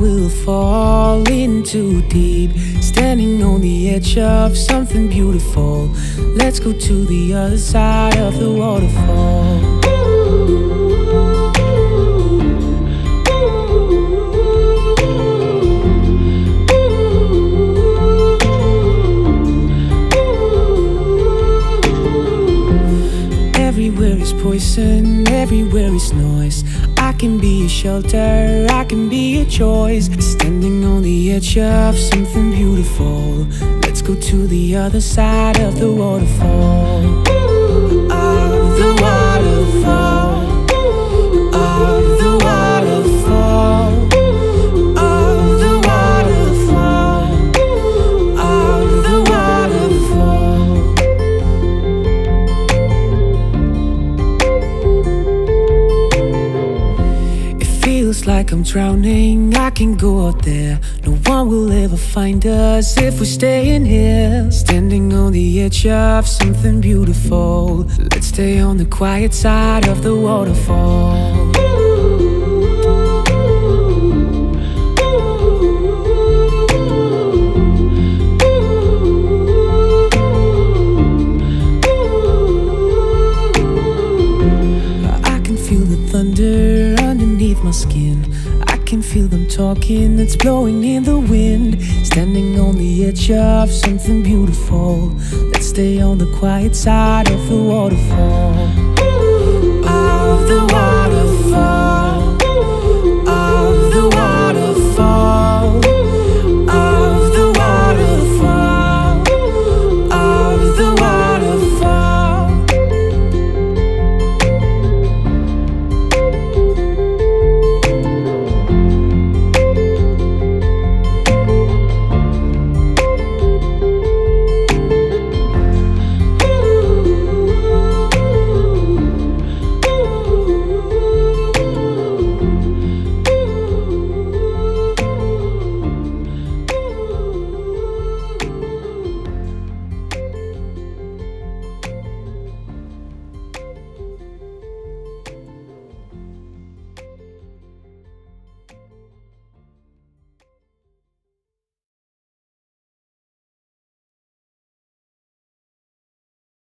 will fall into deep. Standing on the edge of something beautiful. Let's go to the other side of the waterfall. Everywhere is poison, everywhere is noise. I can be a shelter, I can be a choice. Standing on the edge of something beautiful. Let's go to the other side of the waterfall. Feels like I'm drowning. I can go out there. No one will ever find us if we stay in here. Standing on the edge of something beautiful. Let's stay on the quiet side of the waterfall. I can feel the thunder underneath my skin. I can feel them talking that's blowing in the wind. Standing on the edge of something beautiful. Let's stay on the quiet side. Of the waterfall.